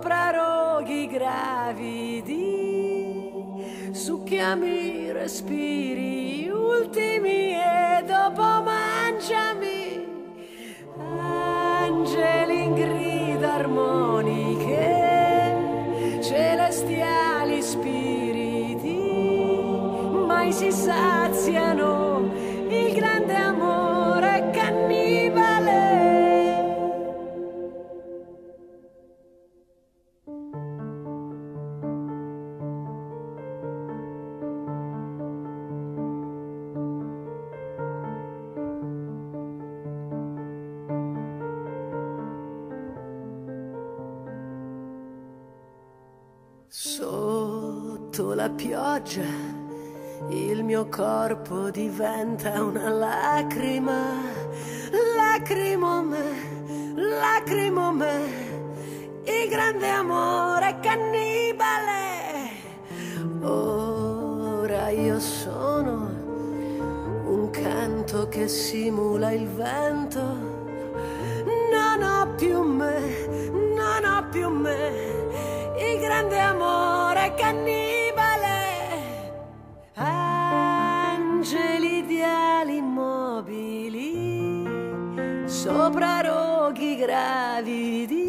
sopra roghi gravidi, succhiami respiri ultimi e dopo mangiami. Angeli in grida armoniche, celestiali spiriti, mai si sa. Sotto la pioggia il mio corpo diventa una lacrima, lacrimome, lacrimome, il grande amore cannibale. Ora io sono un canto che simula il vento, non ho più me, non ho più me, grande amore cannibale. Angeli di ali immobili, sopra roghi gravidi,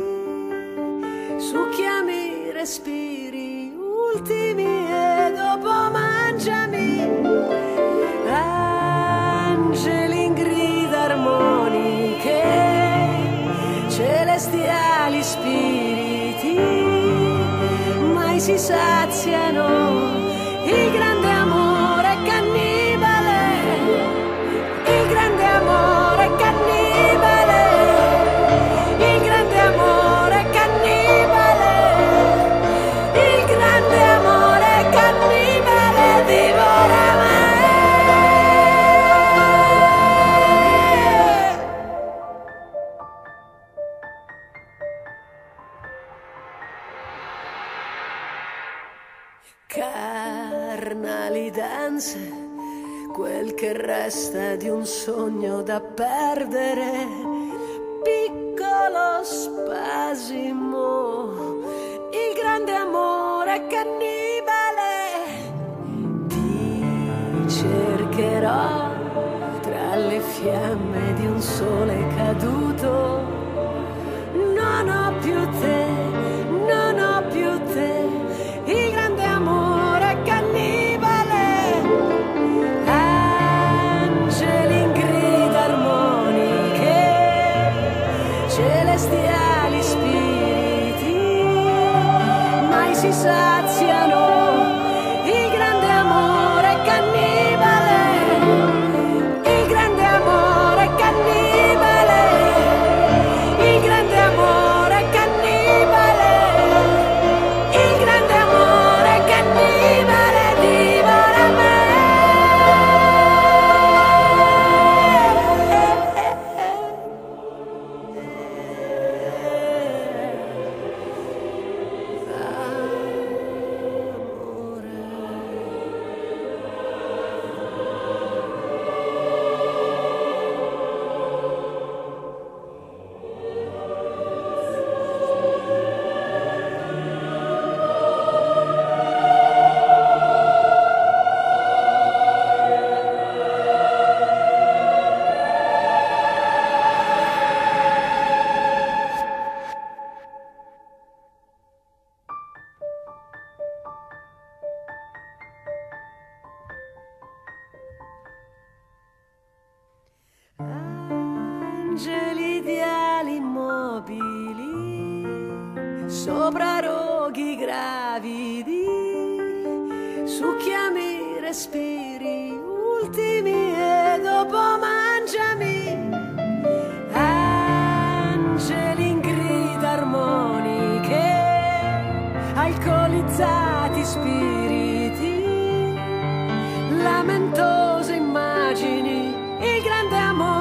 succhiami, respiri, ultimi e dopo mangiami. Angeli in grida armoniche, celestiali spiriti, si saziano il grande Carnali danze, quel che resta di un sogno da perdere, piccolo spasimo, il grande amore cannibale. Ti cercherò tra le fiamme di un sole celestiali spiriti, mai si saziano. sopra roghi gravidi, succhiami respiri ultimi e dopo mangiami. Angeli in grida armoniche, alcolizzati spiriti, lamentose immagini, il grande amore.